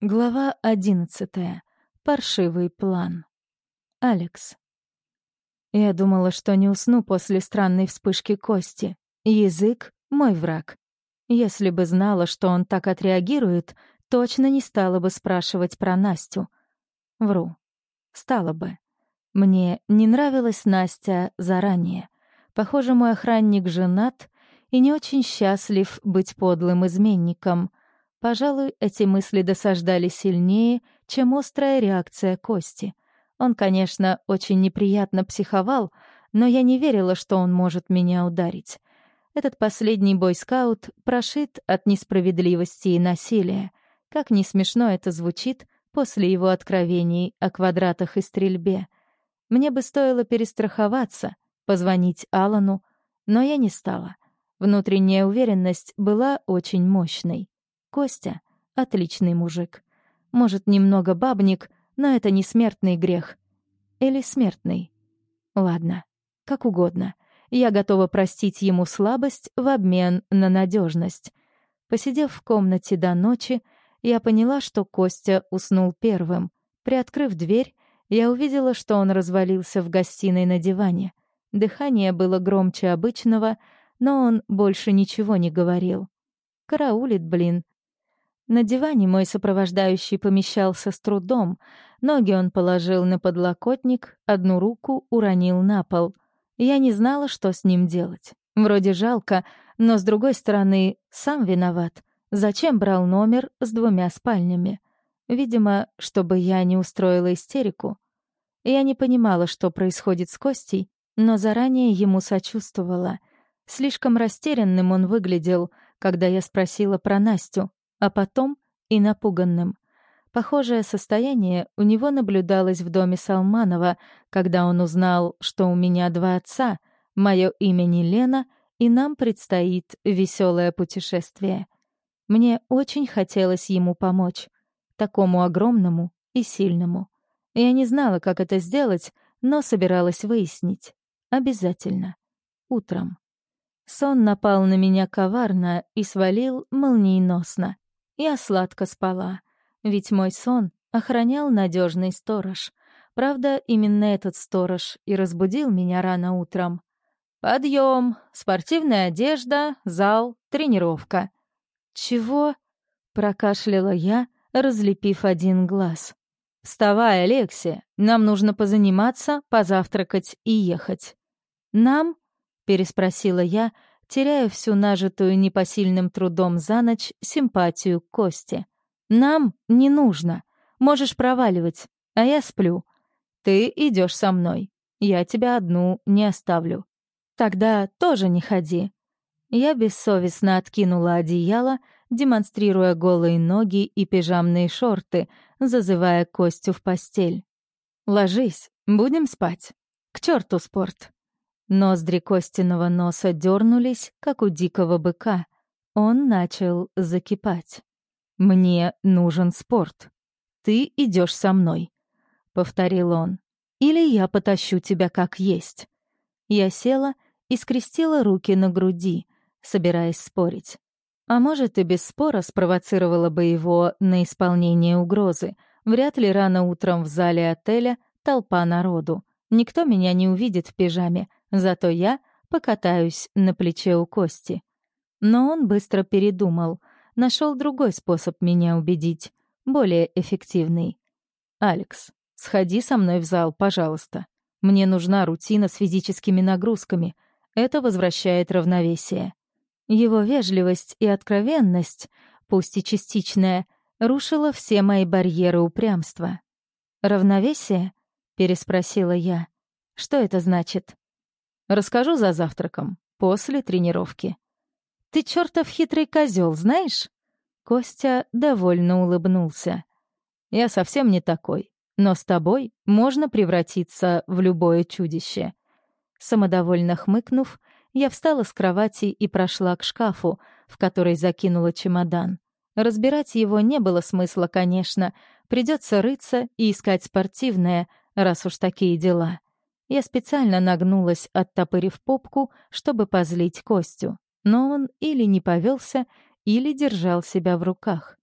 Глава одиннадцатая. Паршивый план. Алекс. Я думала, что не усну после странной вспышки кости. Язык — мой враг. Если бы знала, что он так отреагирует, точно не стала бы спрашивать про Настю. Вру. Стала бы. Мне не нравилась Настя заранее. Похоже, мой охранник женат и не очень счастлив быть подлым изменником — Пожалуй, эти мысли досаждали сильнее, чем острая реакция Кости. Он, конечно, очень неприятно психовал, но я не верила, что он может меня ударить. Этот последний бойскаут прошит от несправедливости и насилия. Как не смешно это звучит после его откровений о квадратах и стрельбе. Мне бы стоило перестраховаться, позвонить Алану, но я не стала. Внутренняя уверенность была очень мощной. Костя — отличный мужик. Может, немного бабник, но это не смертный грех. Или смертный. Ладно, как угодно. Я готова простить ему слабость в обмен на надежность. Посидев в комнате до ночи, я поняла, что Костя уснул первым. Приоткрыв дверь, я увидела, что он развалился в гостиной на диване. Дыхание было громче обычного, но он больше ничего не говорил. Караулит, блин, на диване мой сопровождающий помещался с трудом. Ноги он положил на подлокотник, одну руку уронил на пол. Я не знала, что с ним делать. Вроде жалко, но, с другой стороны, сам виноват. Зачем брал номер с двумя спальнями? Видимо, чтобы я не устроила истерику. Я не понимала, что происходит с Костей, но заранее ему сочувствовала. Слишком растерянным он выглядел, когда я спросила про Настю, а потом и напуганным. Похожее состояние у него наблюдалось в доме Салманова, когда он узнал, что у меня два отца, мое имя не Лена, и нам предстоит веселое путешествие. Мне очень хотелось ему помочь, такому огромному и сильному. Я не знала, как это сделать, но собиралась выяснить. Обязательно. Утром. Сон напал на меня коварно и свалил молниеносно. Я сладко спала, ведь мой сон охранял надежный сторож. Правда, именно этот сторож и разбудил меня рано утром. «Подъем! Спортивная одежда, зал, тренировка». «Чего?» — прокашляла я, разлепив один глаз. «Вставай, Алексия, нам нужно позаниматься, позавтракать и ехать». «Нам?» — переспросила я, теряя всю нажитую непосильным трудом за ночь симпатию к Косте. «Нам не нужно. Можешь проваливать, а я сплю. Ты идешь со мной. Я тебя одну не оставлю. Тогда тоже не ходи». Я бессовестно откинула одеяло, демонстрируя голые ноги и пижамные шорты, зазывая Костю в постель. «Ложись, будем спать. К черту спорт!» Ноздри Костиного носа дернулись, как у дикого быка. Он начал закипать. «Мне нужен спорт. Ты идешь со мной», — повторил он. «Или я потащу тебя как есть». Я села и скрестила руки на груди, собираясь спорить. А может, и без спора спровоцировала бы его на исполнение угрозы. Вряд ли рано утром в зале отеля толпа народу. Никто меня не увидит в пижаме, Зато я покатаюсь на плече у Кости. Но он быстро передумал, нашел другой способ меня убедить, более эффективный. «Алекс, сходи со мной в зал, пожалуйста. Мне нужна рутина с физическими нагрузками. Это возвращает равновесие». Его вежливость и откровенность, пусть и частичная, рушила все мои барьеры упрямства. «Равновесие?» — переспросила я. «Что это значит?» Расскажу за завтраком, после тренировки. Ты чертов хитрый козел, знаешь? Костя довольно улыбнулся. Я совсем не такой, но с тобой можно превратиться в любое чудище. Самодовольно хмыкнув, я встала с кровати и прошла к шкафу, в который закинула чемодан. Разбирать его не было смысла, конечно. Придется рыться и искать спортивное, раз уж такие дела. Я специально нагнулась, оттопырив попку, чтобы позлить Костю. Но он или не повелся, или держал себя в руках.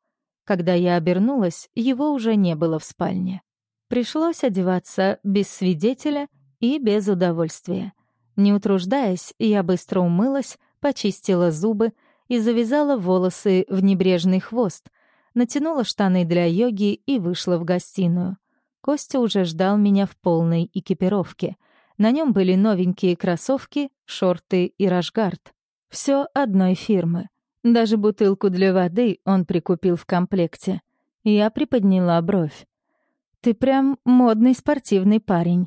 Когда я обернулась, его уже не было в спальне. Пришлось одеваться без свидетеля и без удовольствия. Не утруждаясь, я быстро умылась, почистила зубы и завязала волосы в небрежный хвост, натянула штаны для йоги и вышла в гостиную. Костя уже ждал меня в полной экипировке. На нем были новенькие кроссовки, шорты и рашгард. Все одной фирмы. Даже бутылку для воды он прикупил в комплекте. Я приподняла бровь. «Ты прям модный спортивный парень».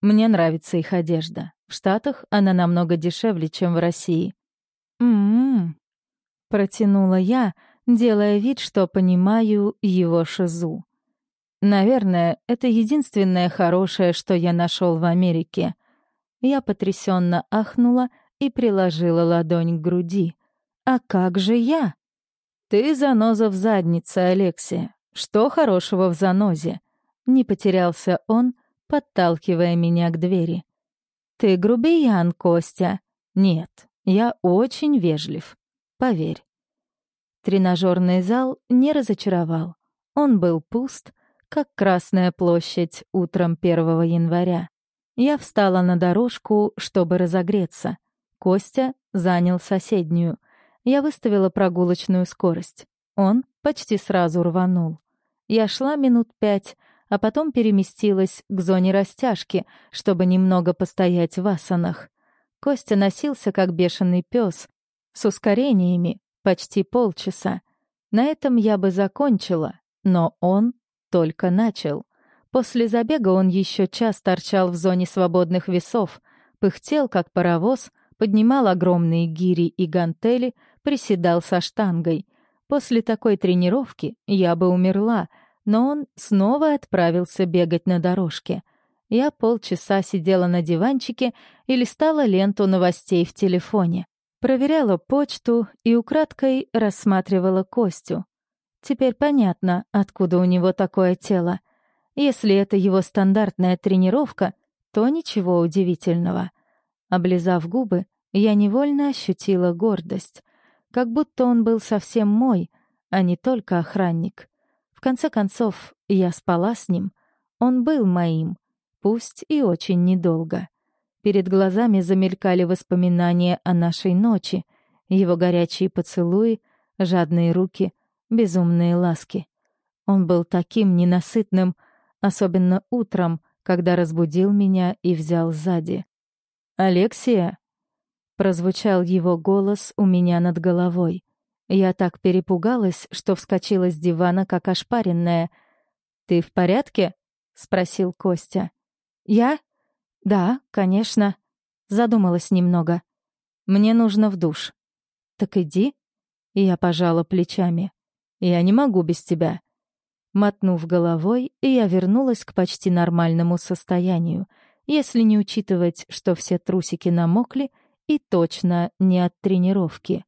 Мне нравится их одежда. В Штатах она намного дешевле, чем в России. «М-м-м», протянула я, делая вид, что понимаю его шизу. Наверное, это единственное хорошее, что я нашел в Америке. Я потрясенно ахнула и приложила ладонь к груди. «А как же я?» «Ты заноза в заднице, Алексия. Что хорошего в занозе?» Не потерялся он, подталкивая меня к двери. «Ты грубиян, Костя». «Нет, я очень вежлив. Поверь». Тренажерный зал не разочаровал. Он был пуст, как Красная площадь утром 1 января. Я встала на дорожку, чтобы разогреться. Костя занял соседнюю. Я выставила прогулочную скорость. Он почти сразу рванул. Я шла минут пять, а потом переместилась к зоне растяжки, чтобы немного постоять в асанах. Костя носился, как бешеный пес, с ускорениями почти полчаса. На этом я бы закончила, но он только начал. После забега он еще час торчал в зоне свободных весов, пыхтел, как паровоз, поднимал огромные гири и гантели, приседал со штангой. После такой тренировки я бы умерла, но он снова отправился бегать на дорожке. Я полчаса сидела на диванчике и листала ленту новостей в телефоне. Проверяла почту и украдкой рассматривала Костю. Теперь понятно, откуда у него такое тело. Если это его стандартная тренировка, то ничего удивительного. Облизав губы, я невольно ощутила гордость. Как будто он был совсем мой, а не только охранник. В конце концов, я спала с ним. Он был моим, пусть и очень недолго. Перед глазами замелькали воспоминания о нашей ночи, его горячие поцелуи, жадные руки — безумные ласки. Он был таким ненасытным, особенно утром, когда разбудил меня и взял сзади. «Алексия?» Прозвучал его голос у меня над головой. Я так перепугалась, что вскочила с дивана, как ошпаренная. «Ты в порядке?» — спросил Костя. «Я? Да, конечно». Задумалась немного. «Мне нужно в душ». «Так иди». Я пожала плечами. Я не могу без тебя». Мотнув головой, я вернулась к почти нормальному состоянию, если не учитывать, что все трусики намокли и точно не от тренировки.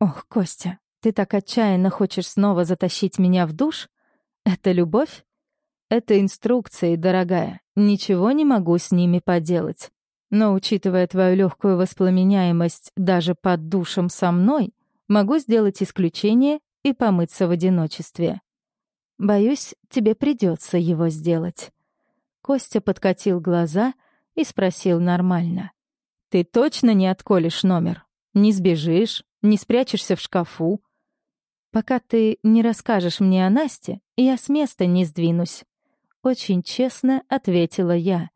«Ох, Костя, ты так отчаянно хочешь снова затащить меня в душ? Это любовь?» «Это инструкции, дорогая. Ничего не могу с ними поделать. Но, учитывая твою легкую воспламеняемость даже под душем со мной, могу сделать исключение и помыться в одиночестве. Боюсь, тебе придется его сделать. Костя подкатил глаза и спросил нормально. Ты точно не отколешь номер? Не сбежишь? Не спрячешься в шкафу? Пока ты не расскажешь мне о Насте, я с места не сдвинусь. Очень честно ответила я.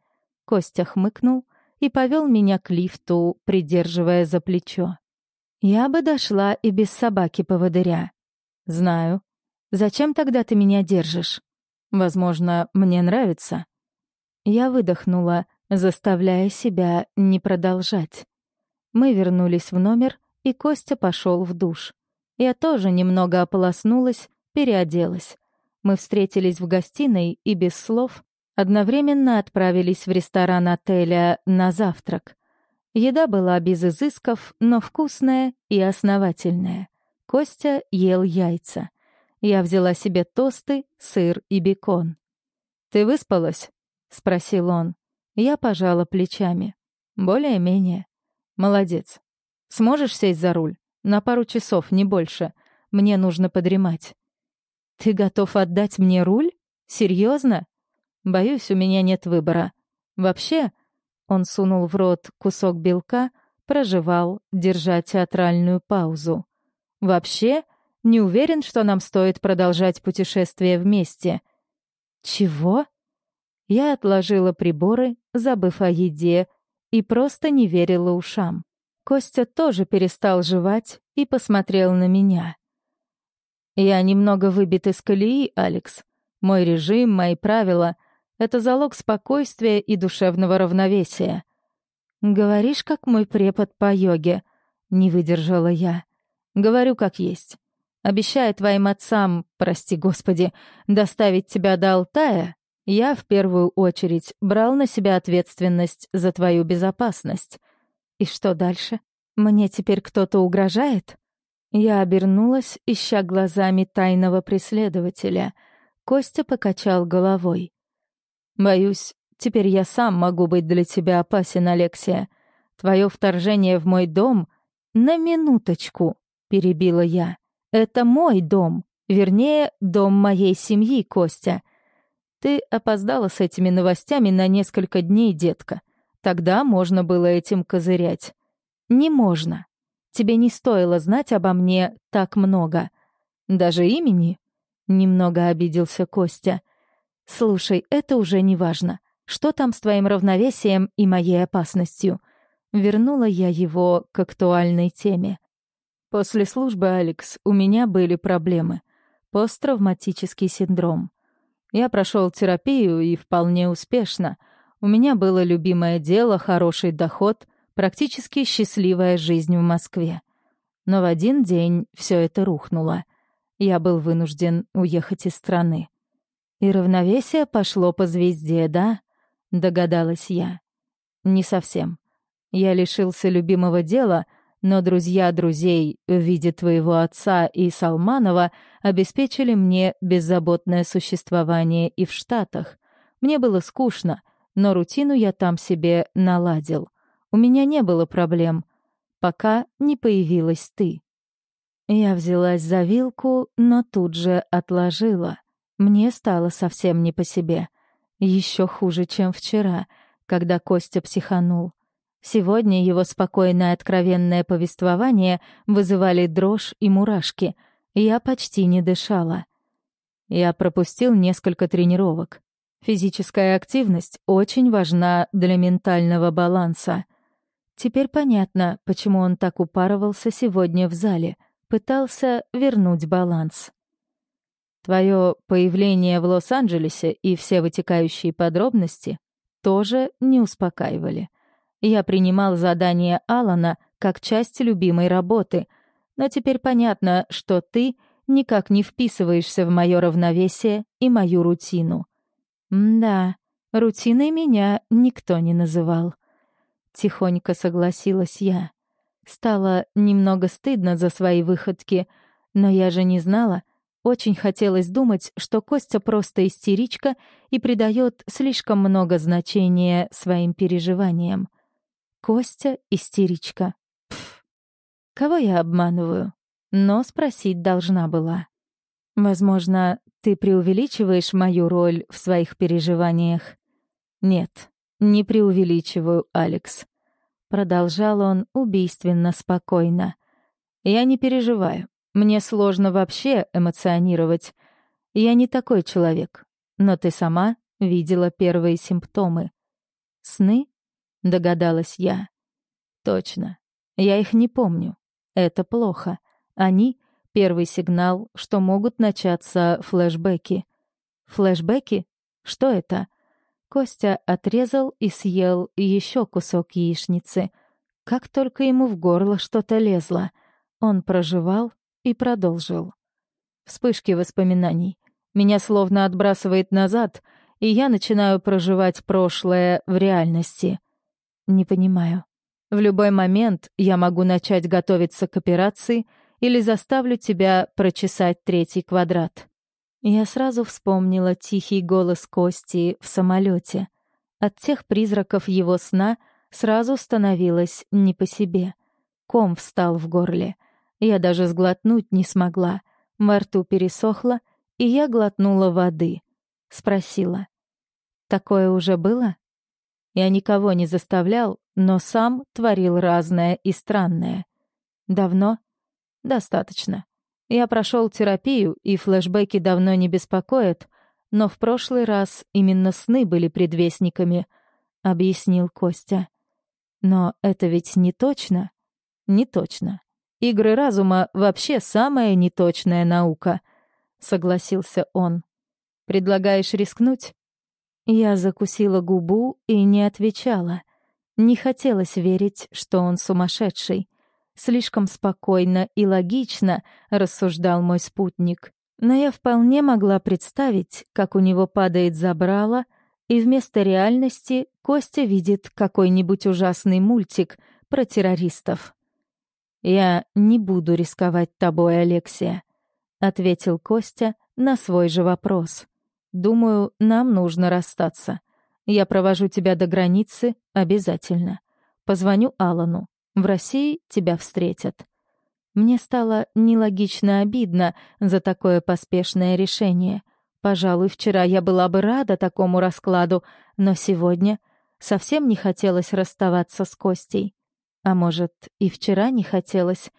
Костя хмыкнул и повел меня к лифту, придерживая за плечо. Я бы дошла и без собаки-поводыря. «Знаю. Зачем тогда ты меня держишь? Возможно, мне нравится». Я выдохнула, заставляя себя не продолжать. Мы вернулись в номер, и Костя пошел в душ. Я тоже немного ополоснулась, переоделась. Мы встретились в гостиной и без слов одновременно отправились в ресторан отеля на завтрак. Еда была без изысков, но вкусная и основательная. Костя ел яйца. Я взяла себе тосты, сыр и бекон. «Ты выспалась?» — спросил он. Я пожала плечами. «Более-менее. Молодец. Сможешь сесть за руль? На пару часов, не больше. Мне нужно подремать». Ты готов отдать мне руль? Серьезно? Боюсь, у меня нет выбора. Вообще, он сунул в рот кусок белка, прожевал, держа театральную паузу. Вообще, не уверен, что нам стоит продолжать путешествие вместе. Чего? Я отложила приборы, забыв о еде, и просто не верила ушам. Костя тоже перестал жевать и посмотрел на меня. «Я немного выбит из колеи, Алекс. Мой режим, мои правила — это залог спокойствия и душевного равновесия. Говоришь, как мой препод по йоге», — не выдержала я. «Говорю, как есть. Обещая твоим отцам, прости господи, доставить тебя до Алтая, я в первую очередь брал на себя ответственность за твою безопасность. И что дальше? Мне теперь кто-то угрожает? Я обернулась, ища глазами тайного преследователя. Костя покачал головой. «Боюсь, теперь я сам могу быть для тебя опасен, Алексия. Твое вторжение в мой дом...» «На минуточку», — перебила я. «Это мой дом. Вернее, дом моей семьи, Костя. Ты опоздала с этими новостями на несколько дней, детка. Тогда можно было этим козырять. Не можно. Тебе не стоило знать обо мне так много. Даже имени? Немного обиделся Костя. Слушай, это уже не важно. Что там с твоим равновесием и моей опасностью? Вернула я его к актуальной теме. После службы, Алекс, у меня были проблемы. Посттравматический синдром. Я прошел терапию и вполне успешно. У меня было любимое дело, хороший доход, практически счастливая жизнь в Москве. Но в один день все это рухнуло. Я был вынужден уехать из страны. И равновесие пошло по звезде, да? Догадалась я. Не совсем. Я лишился любимого дела — но друзья друзей в виде твоего отца и Салманова обеспечили мне беззаботное существование и в Штатах. Мне было скучно, но рутину я там себе наладил. У меня не было проблем, пока не появилась ты. Я взялась за вилку, но тут же отложила. Мне стало совсем не по себе. Еще хуже, чем вчера, когда Костя психанул. Сегодня его спокойное откровенное повествование вызывали дрожь и мурашки. Я почти не дышала. Я пропустил несколько тренировок. Физическая активность очень важна для ментального баланса. Теперь понятно, почему он так упарывался сегодня в зале, пытался вернуть баланс. Твое появление в Лос-Анджелесе и все вытекающие подробности тоже не успокаивали. Я принимал задание Алана как часть любимой работы, но теперь понятно, что ты никак не вписываешься в мое равновесие и мою рутину. Да, рутиной меня никто не называл. Тихонько согласилась я. Стало немного стыдно за свои выходки, но я же не знала. Очень хотелось думать, что Костя просто истеричка и придает слишком много значения своим переживаниям. Костя — истеричка. Пф. Кого я обманываю? Но спросить должна была. Возможно, ты преувеличиваешь мою роль в своих переживаниях? Нет, не преувеличиваю, Алекс. Продолжал он убийственно спокойно. Я не переживаю. Мне сложно вообще эмоционировать. Я не такой человек. Но ты сама видела первые симптомы. Сны — догадалась я. «Точно. Я их не помню. Это плохо. Они — первый сигнал, что могут начаться флешбеки». «Флешбеки? Что это?» Костя отрезал и съел еще кусок яичницы. Как только ему в горло что-то лезло. Он проживал и продолжил. Вспышки воспоминаний. Меня словно отбрасывает назад, и я начинаю проживать прошлое в реальности. Не понимаю. В любой момент я могу начать готовиться к операции или заставлю тебя прочесать третий квадрат. Я сразу вспомнила тихий голос Кости в самолете. От тех призраков его сна сразу становилось не по себе. Ком встал в горле. Я даже сглотнуть не смогла. Во рту пересохло, и я глотнула воды. Спросила. «Такое уже было?» Я никого не заставлял, но сам творил разное и странное. Давно? Достаточно. Я прошел терапию, и флешбеки давно не беспокоят, но в прошлый раз именно сны были предвестниками, объяснил Костя. Но это ведь не точно. Не точно. Игры разума вообще самая неточная наука, согласился он. Предлагаешь рискнуть? Я закусила губу и не отвечала. Не хотелось верить, что он сумасшедший. Слишком спокойно и логично рассуждал мой спутник. Но я вполне могла представить, как у него падает забрало, и вместо реальности Костя видит какой-нибудь ужасный мультик про террористов. «Я не буду рисковать тобой, Алексия», — ответил Костя на свой же вопрос. «Думаю, нам нужно расстаться. Я провожу тебя до границы обязательно. Позвоню Алану. В России тебя встретят. Мне стало нелогично обидно за такое поспешное решение. Пожалуй, вчера я была бы рада такому раскладу, но сегодня совсем не хотелось расставаться с Костей. А может, и вчера не хотелось.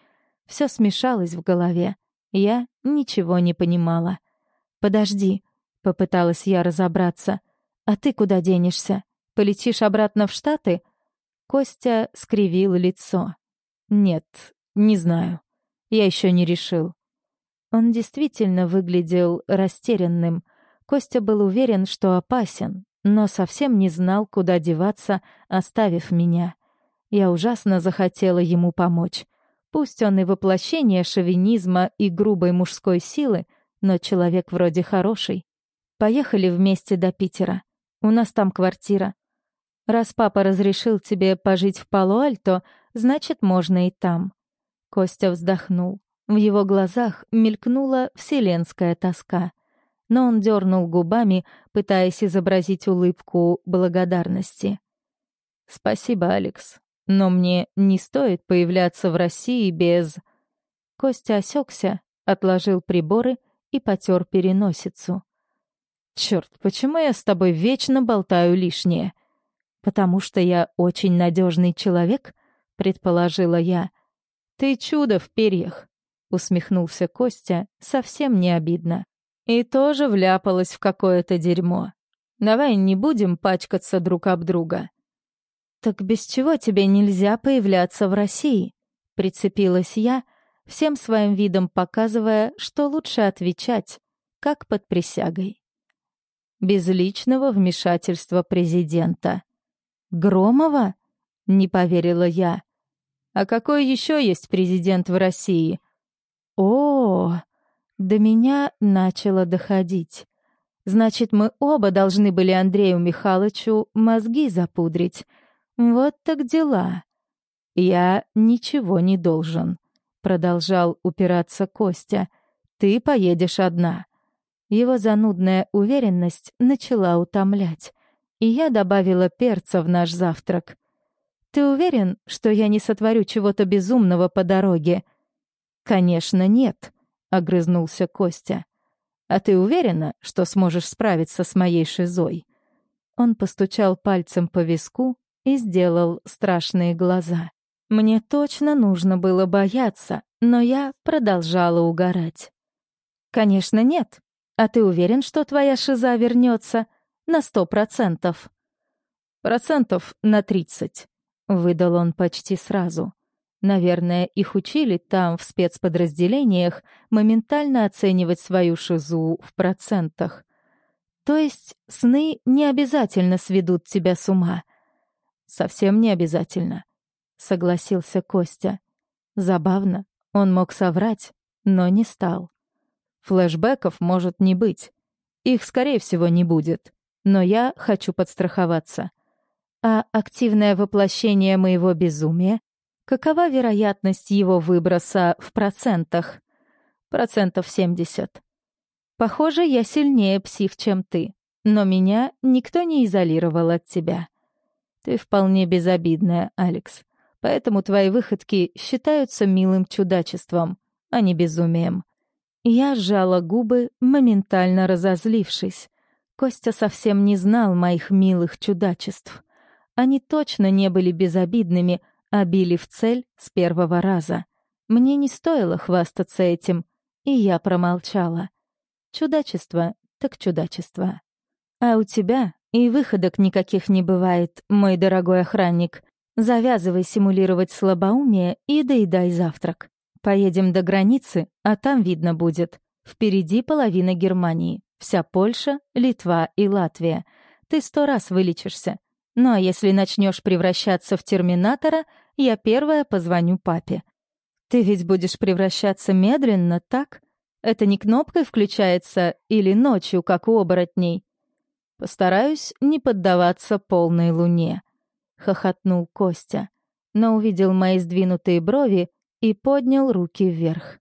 Все смешалось в голове. Я ничего не понимала. «Подожди», — попыталась я разобраться. «А ты куда денешься? Полетишь обратно в Штаты?» Костя скривил лицо. «Нет, не знаю. Я еще не решил». Он действительно выглядел растерянным. Костя был уверен, что опасен, но совсем не знал, куда деваться, оставив меня. Я ужасно захотела ему помочь. Пусть он и воплощение шовинизма и грубой мужской силы, но человек вроде хороший. Поехали вместе до Питера. У нас там квартира. Раз папа разрешил тебе пожить в Пало-Альто, значит, можно и там». Костя вздохнул. В его глазах мелькнула вселенская тоска. Но он дернул губами, пытаясь изобразить улыбку благодарности. «Спасибо, Алекс, но мне не стоит появляться в России без...» Костя осекся, отложил приборы и потер переносицу. «Черт, почему я с тобой вечно болтаю лишнее?» «Потому что я очень надежный человек», — предположила я. «Ты чудо в перьях», — усмехнулся Костя, совсем не обидно. «И тоже вляпалась в какое-то дерьмо. Давай не будем пачкаться друг об друга». «Так без чего тебе нельзя появляться в России?» — прицепилась я, всем своим видом показывая, что лучше отвечать, как под присягой. Без личного вмешательства президента. Громова? Не поверила я. А какой еще есть президент в России? О, до меня начало доходить. Значит, мы оба должны были Андрею Михайловичу мозги запудрить. Вот так дела. Я ничего не должен, продолжал упираться Костя. Ты поедешь одна. Его занудная уверенность начала утомлять и я добавила перца в наш завтрак. «Ты уверен, что я не сотворю чего-то безумного по дороге?» «Конечно, нет», — огрызнулся Костя. «А ты уверена, что сможешь справиться с моей шизой?» Он постучал пальцем по виску и сделал страшные глаза. Мне точно нужно было бояться, но я продолжала угорать. «Конечно, нет. А ты уверен, что твоя шиза вернется? на сто процентов. Процентов на тридцать, выдал он почти сразу. Наверное, их учили там, в спецподразделениях, моментально оценивать свою шизу в процентах. То есть сны не обязательно сведут тебя с ума. Совсем не обязательно, согласился Костя. Забавно, он мог соврать, но не стал. Флэшбэков может не быть. Их, скорее всего, не будет но я хочу подстраховаться. А активное воплощение моего безумия? Какова вероятность его выброса в процентах? Процентов 70. Похоже, я сильнее псих, чем ты, но меня никто не изолировал от тебя. Ты вполне безобидная, Алекс, поэтому твои выходки считаются милым чудачеством, а не безумием. Я сжала губы, моментально разозлившись. Костя совсем не знал моих милых чудачеств. Они точно не были безобидными, а били в цель с первого раза. Мне не стоило хвастаться этим, и я промолчала. Чудачество так чудачество. А у тебя и выходок никаких не бывает, мой дорогой охранник. Завязывай симулировать слабоумие и доедай завтрак. Поедем до границы, а там видно будет. Впереди половина Германии. Вся Польша, Литва и Латвия. Ты сто раз вылечишься. Ну а если начнешь превращаться в терминатора, я первая позвоню папе. Ты ведь будешь превращаться медленно, так? Это не кнопкой включается или ночью, как у оборотней. Постараюсь не поддаваться полной луне. Хохотнул Костя, но увидел мои сдвинутые брови и поднял руки вверх.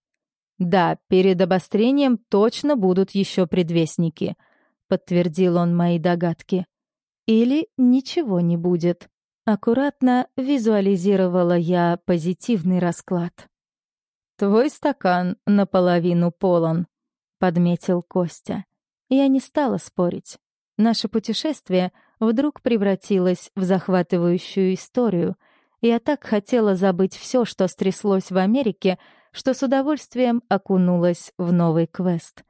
Да, перед обострением точно будут еще предвестники, подтвердил он мои догадки. Или ничего не будет. Аккуратно визуализировала я позитивный расклад. «Твой стакан наполовину полон», — подметил Костя. Я не стала спорить. Наше путешествие вдруг превратилось в захватывающую историю. Я так хотела забыть все, что стряслось в Америке, что с удовольствием окунулась в новый квест.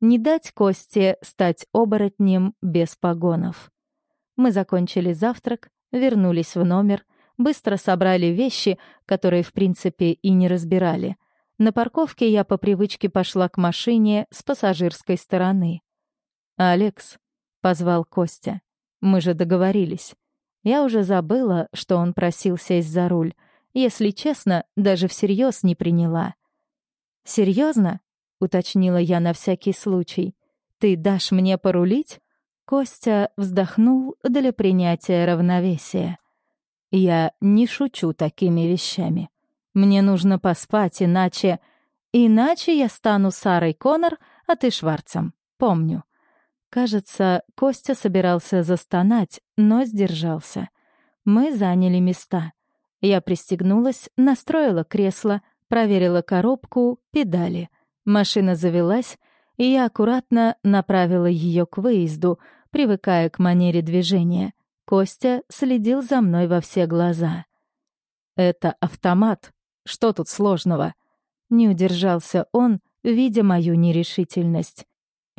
Не дать Косте стать оборотнем без погонов. Мы закончили завтрак, вернулись в номер, быстро собрали вещи, которые, в принципе, и не разбирали. На парковке я по привычке пошла к машине с пассажирской стороны. «Алекс», — позвал Костя, — «мы же договорились». Я уже забыла, что он просил сесть за руль. Если честно, даже всерьез не приняла. «Серьезно?» — уточнила я на всякий случай. «Ты дашь мне порулить?» Костя вздохнул для принятия равновесия. «Я не шучу такими вещами. Мне нужно поспать, иначе... Иначе я стану Сарой Коннор, а ты Шварцем. Помню. Кажется, Костя собирался застонать, но сдержался. Мы заняли места. Я пристегнулась, настроила кресло, проверила коробку, педали. Машина завелась, и я аккуратно направила ее к выезду, привыкая к манере движения. Костя следил за мной во все глаза. «Это автомат», что тут сложного? Не удержался он, видя мою нерешительность.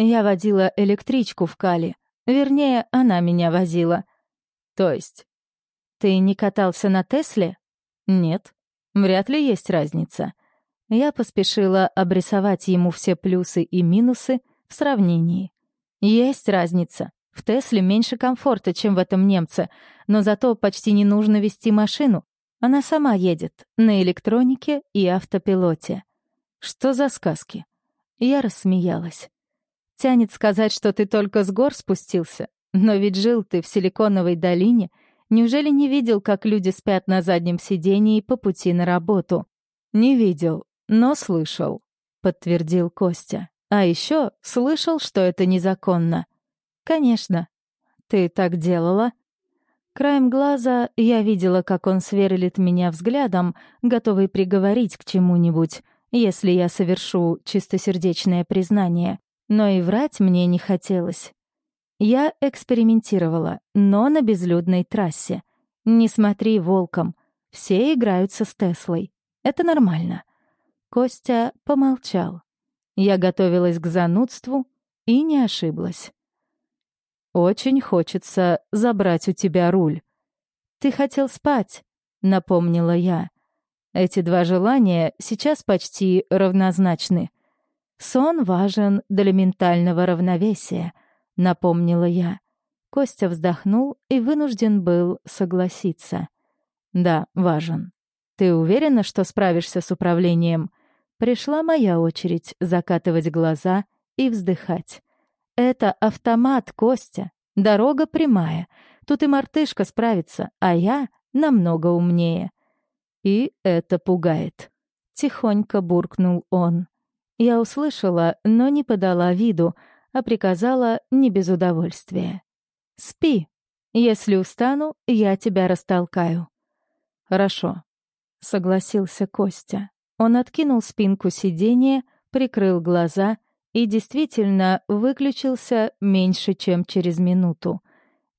Я водила электричку в Кали. Вернее, она меня возила. То есть? Ты не катался на Тесле? Нет. Вряд ли есть разница. Я поспешила обрисовать ему все плюсы и минусы в сравнении. Есть разница. В Тесле меньше комфорта, чем в этом немце, но зато почти не нужно вести машину. Она сама едет, на электронике и автопилоте. Что за сказки? Я рассмеялась. Тянет сказать, что ты только с гор спустился, но ведь жил ты в Силиконовой долине. Неужели не видел, как люди спят на заднем сидении по пути на работу? Не видел, но слышал, подтвердил Костя. А еще слышал, что это незаконно. Конечно. Ты так делала? Краем глаза я видела, как он сверлит меня взглядом, готовый приговорить к чему-нибудь, если я совершу чистосердечное признание. Но и врать мне не хотелось. Я экспериментировала, но на безлюдной трассе. Не смотри волком. Все играются с Теслой. Это нормально. Костя помолчал. Я готовилась к занудству и не ошиблась. «Очень хочется забрать у тебя руль». «Ты хотел спать», — напомнила я. Эти два желания сейчас почти равнозначны. «Сон важен для ментального равновесия», — напомнила я. Костя вздохнул и вынужден был согласиться. «Да, важен. Ты уверена, что справишься с управлением?» Пришла моя очередь закатывать глаза и вздыхать. Это автомат, Костя. Дорога прямая. Тут и мартышка справится, а я намного умнее. И это пугает. Тихонько буркнул он. Я услышала, но не подала виду, а приказала не без удовольствия. «Спи. Если устану, я тебя растолкаю». «Хорошо», — согласился Костя. Он откинул спинку сиденья, прикрыл глаза и действительно выключился меньше, чем через минуту.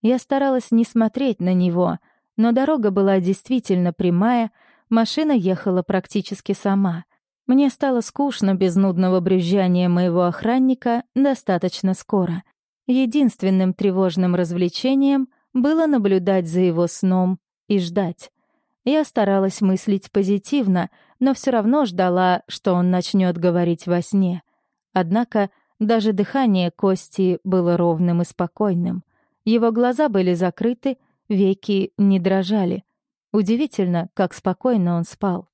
Я старалась не смотреть на него, но дорога была действительно прямая, машина ехала практически сама. Мне стало скучно без нудного брюзжания моего охранника достаточно скоро. Единственным тревожным развлечением было наблюдать за его сном и ждать. Я старалась мыслить позитивно, но все равно ждала, что он начнет говорить во сне. Однако даже дыхание Кости было ровным и спокойным. Его глаза были закрыты, веки не дрожали. Удивительно, как спокойно он спал.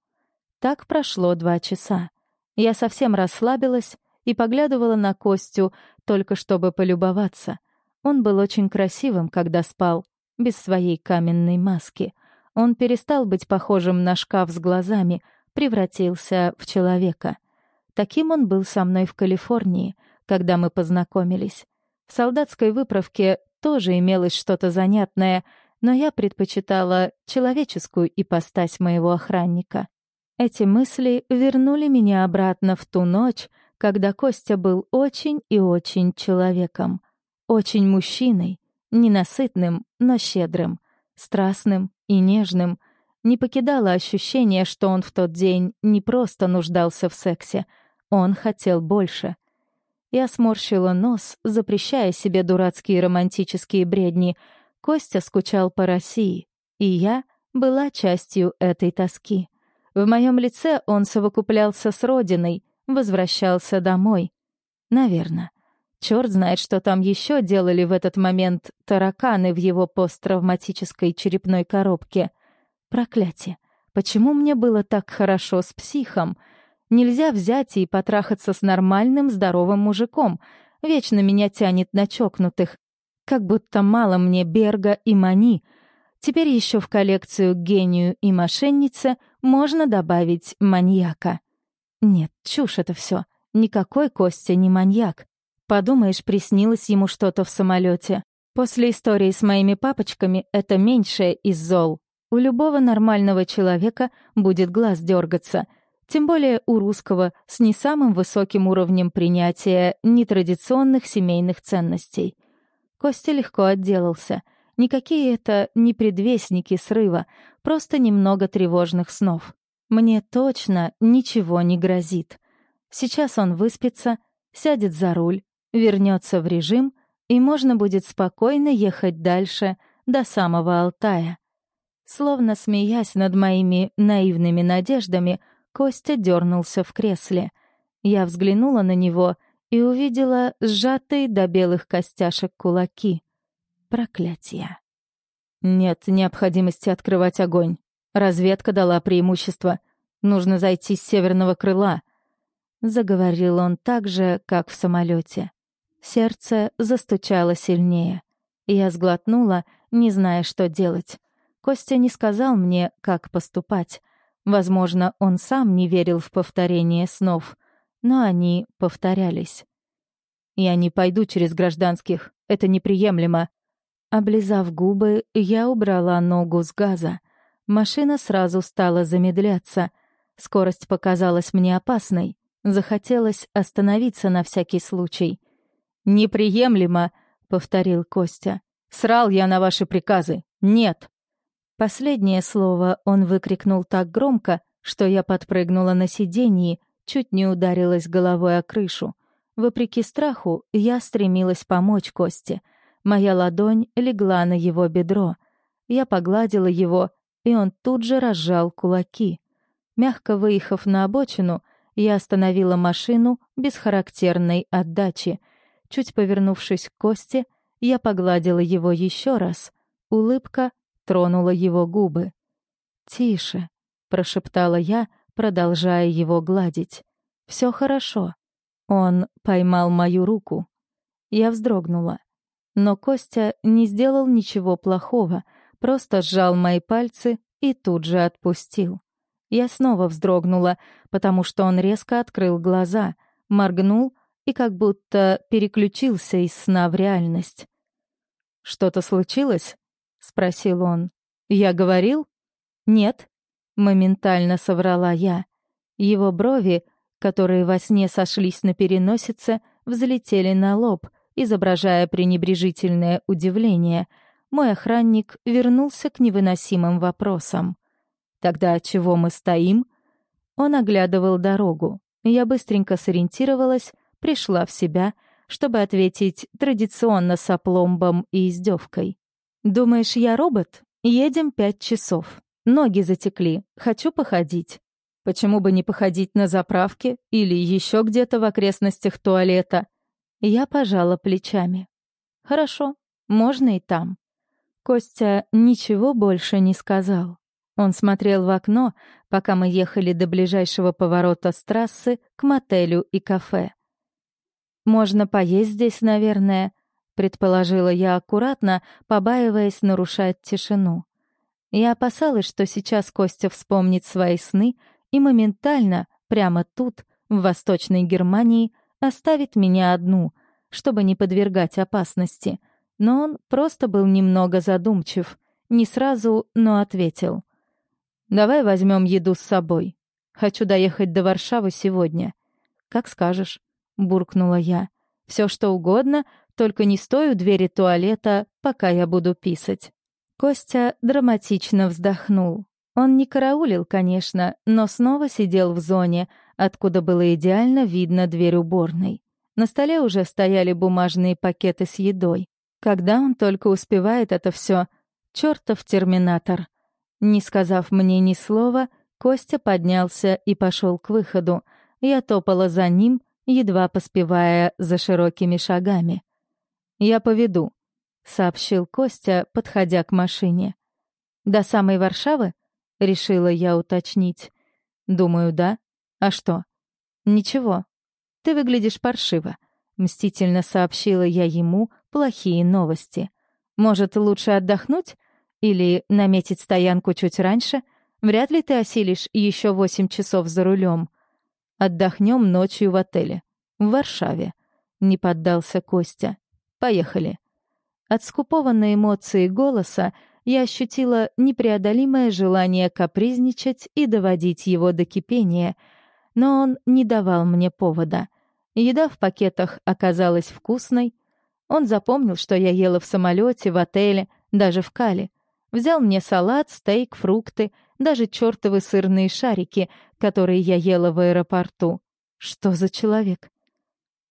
Так прошло два часа. Я совсем расслабилась и поглядывала на Костю, только чтобы полюбоваться. Он был очень красивым, когда спал, без своей каменной маски. Он перестал быть похожим на шкаф с глазами, превратился в человека. Таким он был со мной в Калифорнии, когда мы познакомились. В солдатской выправке тоже имелось что-то занятное, но я предпочитала человеческую ипостась моего охранника. Эти мысли вернули меня обратно в ту ночь, когда Костя был очень и очень человеком, очень мужчиной, ненасытным, но щедрым, страстным и нежным. Не покидало ощущение, что он в тот день не просто нуждался в сексе, он хотел больше. Я сморщила нос, запрещая себе дурацкие романтические бредни. Костя скучал по России, и я была частью этой тоски. В моем лице он совокуплялся с родиной, возвращался домой. Наверное. Черт знает, что там еще делали в этот момент тараканы в его посттравматической черепной коробке. Проклятие. Почему мне было так хорошо с психом? Нельзя взять и потрахаться с нормальным, здоровым мужиком. Вечно меня тянет на чокнутых. Как будто мало мне Берга и Мани. Теперь еще в коллекцию «Гению и мошенница» можно добавить маньяка. Нет, чушь это все. Никакой Костя не маньяк. Подумаешь, приснилось ему что-то в самолете. После истории с моими папочками это меньшее из зол. У любого нормального человека будет глаз дергаться. Тем более у русского с не самым высоким уровнем принятия нетрадиционных семейных ценностей. Костя легко отделался. Никакие это не предвестники срыва, просто немного тревожных снов. Мне точно ничего не грозит. Сейчас он выспится, сядет за руль, вернется в режим, и можно будет спокойно ехать дальше до самого Алтая. Словно смеясь над моими наивными надеждами, Костя дернулся в кресле. Я взглянула на него и увидела сжатые до белых костяшек кулаки. Проклятие. Нет необходимости открывать огонь. Разведка дала преимущество. Нужно зайти с северного крыла. Заговорил он так же, как в самолете. Сердце застучало сильнее. Я сглотнула, не зная, что делать. Костя не сказал мне, как поступать. Возможно, он сам не верил в повторение снов, но они повторялись. «Я не пойду через гражданских, это неприемлемо». Облизав губы, я убрала ногу с газа. Машина сразу стала замедляться. Скорость показалась мне опасной. Захотелось остановиться на всякий случай. «Неприемлемо», — повторил Костя. «Срал я на ваши приказы. Нет». Последнее слово он выкрикнул так громко, что я подпрыгнула на сиденье, чуть не ударилась головой о крышу. Вопреки страху, я стремилась помочь Косте. Моя ладонь легла на его бедро. Я погладила его, и он тут же разжал кулаки. Мягко выехав на обочину, я остановила машину без характерной отдачи. Чуть повернувшись к Косте, я погладила его еще раз. Улыбка тронула его губы. «Тише», — прошептала я, продолжая его гладить. Все хорошо». Он поймал мою руку. Я вздрогнула. Но Костя не сделал ничего плохого — просто сжал мои пальцы и тут же отпустил. Я снова вздрогнула, потому что он резко открыл глаза, моргнул и как будто переключился из сна в реальность. «Что-то случилось?» — спросил он. «Я говорил?» «Нет», — моментально соврала я. Его брови, которые во сне сошлись на переносице, взлетели на лоб, изображая пренебрежительное удивление. Мой охранник вернулся к невыносимым вопросам. «Тогда чего мы стоим?» Он оглядывал дорогу. Я быстренько сориентировалась, пришла в себя, чтобы ответить традиционно с опломбом и издевкой. «Думаешь, я робот? Едем пять часов. Ноги затекли, хочу походить. Почему бы не походить на заправке или еще где-то в окрестностях туалета?» Я пожала плечами. «Хорошо, можно и там». Костя ничего больше не сказал. Он смотрел в окно, пока мы ехали до ближайшего поворота с трассы к мотелю и кафе. «Можно поесть здесь, наверное», — предположила я аккуратно, побаиваясь нарушать тишину. Я опасалась, что сейчас Костя вспомнит свои сны и моментально, прямо тут, в Восточной Германии, оставит меня одну, чтобы не подвергать опасности. Но он просто был немного задумчив. Не сразу, но ответил. Давай возьмем еду с собой. Хочу доехать до Варшавы сегодня. Как скажешь, буркнула я. Все что угодно, только не стой у двери туалета, пока я буду писать. Костя драматично вздохнул. Он не караулил, конечно, но снова сидел в зоне, откуда было идеально видно дверь уборной. На столе уже стояли бумажные пакеты с едой. Когда он только успевает это все, чертов терминатор — не сказав мне ни слова, Костя поднялся и пошел к выходу. Я топала за ним, едва поспевая за широкими шагами. «Я поведу», — сообщил Костя, подходя к машине. «До самой Варшавы?» — решила я уточнить. «Думаю, да. А что?» «Ничего. Ты выглядишь паршиво», — мстительно сообщила я ему плохие новости. «Может, лучше отдохнуть? Или наметить стоянку чуть раньше? Вряд ли ты осилишь еще восемь часов за рулем. Отдохнем ночью в отеле. В Варшаве. Не поддался Костя. Поехали. От скупого на эмоции голоса я ощутила непреодолимое желание капризничать и доводить его до кипения, но он не давал мне повода. Еда в пакетах оказалась вкусной. Он запомнил, что я ела в самолете, в отеле, даже в Кале — Взял мне салат, стейк, фрукты, даже чертовы сырные шарики, которые я ела в аэропорту. Что за человек?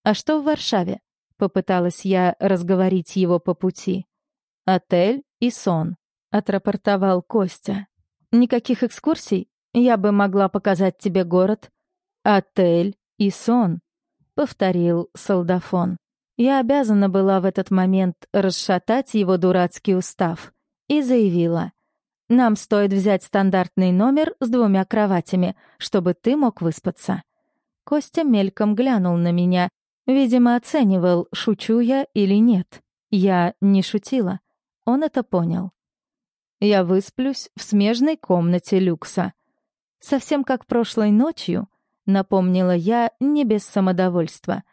А что в Варшаве? Попыталась я разговорить его по пути. Отель и сон, отрапортовал Костя. Никаких экскурсий? Я бы могла показать тебе город. Отель и сон, повторил солдафон. Я обязана была в этот момент расшатать его дурацкий устав — и заявила. «Нам стоит взять стандартный номер с двумя кроватями, чтобы ты мог выспаться». Костя мельком глянул на меня, видимо, оценивал, шучу я или нет. Я не шутила. Он это понял. Я высплюсь в смежной комнате люкса. Совсем как прошлой ночью, напомнила я не без самодовольства.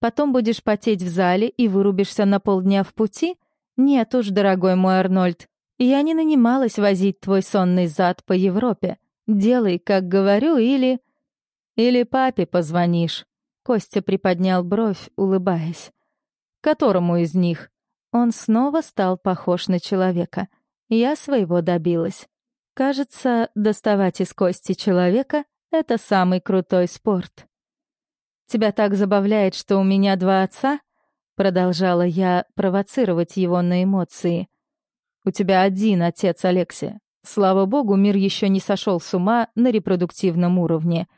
Потом будешь потеть в зале и вырубишься на полдня в пути? Нет уж, дорогой мой Арнольд, я не нанималась возить твой сонный зад по Европе. Делай, как говорю, или... Или папе позвонишь. Костя приподнял бровь, улыбаясь. Которому из них? Он снова стал похож на человека. Я своего добилась. Кажется, доставать из кости человека — это самый крутой спорт. «Тебя так забавляет, что у меня два отца?» Продолжала я провоцировать его на эмоции. У тебя один отец, Алексия. Слава богу, мир еще не сошел с ума на репродуктивном уровне.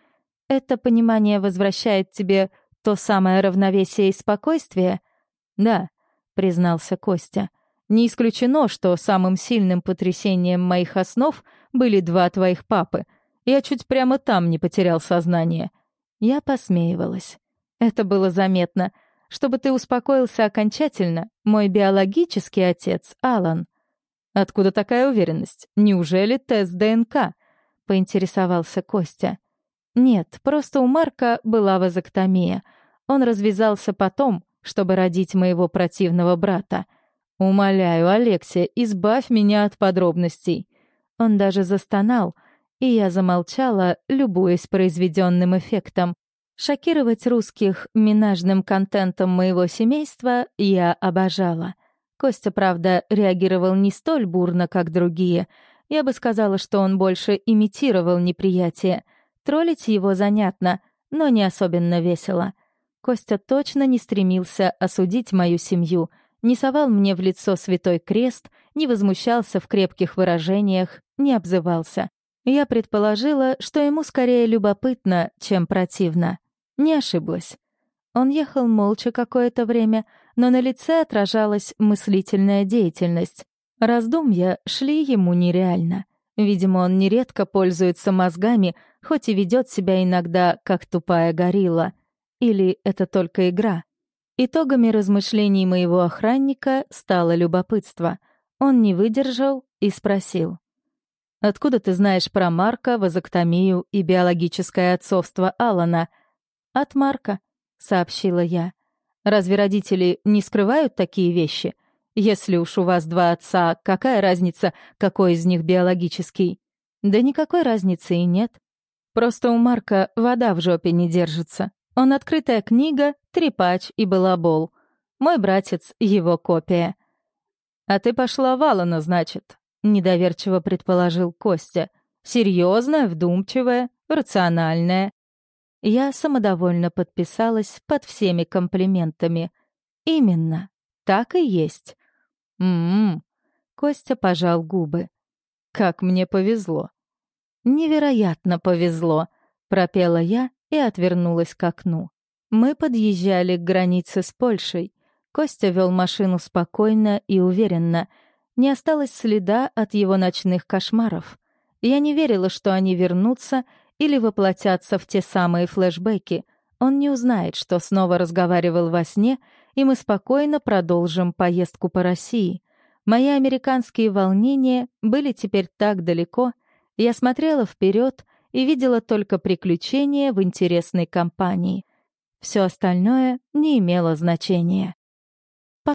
Это понимание возвращает тебе то самое равновесие и спокойствие? Да, признался Костя. Не исключено, что самым сильным потрясением моих основ были два твоих папы. Я чуть прямо там не потерял сознание. Я посмеивалась. Это было заметно. Чтобы ты успокоился окончательно, мой биологический отец, Алан, Откуда такая уверенность? Неужели тест ДНК? Поинтересовался Костя. Нет, просто у Марка была вазоктомия. Он развязался потом, чтобы родить моего противного брата. Умоляю, Алексия, избавь меня от подробностей. Он даже застонал, и я замолчала, любуясь произведенным эффектом. Шокировать русских минажным контентом моего семейства я обожала. Костя, правда, реагировал не столь бурно, как другие. Я бы сказала, что он больше имитировал неприятие. Троллить его занятно, но не особенно весело. Костя точно не стремился осудить мою семью, не совал мне в лицо святой крест, не возмущался в крепких выражениях, не обзывался. Я предположила, что ему скорее любопытно, чем противно. Не ошиблась. Он ехал молча какое-то время, но на лице отражалась мыслительная деятельность. Раздумья шли ему нереально. Видимо, он нередко пользуется мозгами, хоть и ведет себя иногда как тупая горилла. Или это только игра? Итогами размышлений моего охранника стало любопытство. Он не выдержал и спросил. «Откуда ты знаешь про Марка, вазоктомию и биологическое отцовство Алана?» «От Марка», — сообщила я. «Разве родители не скрывают такие вещи? Если уж у вас два отца, какая разница, какой из них биологический?» «Да никакой разницы и нет. Просто у Марка вода в жопе не держится. Он открытая книга, трепач и балабол. Мой братец — его копия». «А ты пошла Валана, значит?» — недоверчиво предположил Костя. «Серьезная, вдумчивая, рациональная. Я самодовольно подписалась под всеми комплиментами. Именно, так и есть. М-м. Костя пожал губы. Как мне повезло. Невероятно повезло, пропела я и отвернулась к окну. Мы подъезжали к границе с Польшей. Костя вел машину спокойно и уверенно. Не осталось следа от его ночных кошмаров. Я не верила, что они вернутся, или воплотятся в те самые флешбеки. Он не узнает, что снова разговаривал во сне, и мы спокойно продолжим поездку по России. Мои американские волнения были теперь так далеко. Я смотрела вперед и видела только приключения в интересной компании. Все остальное не имело значения.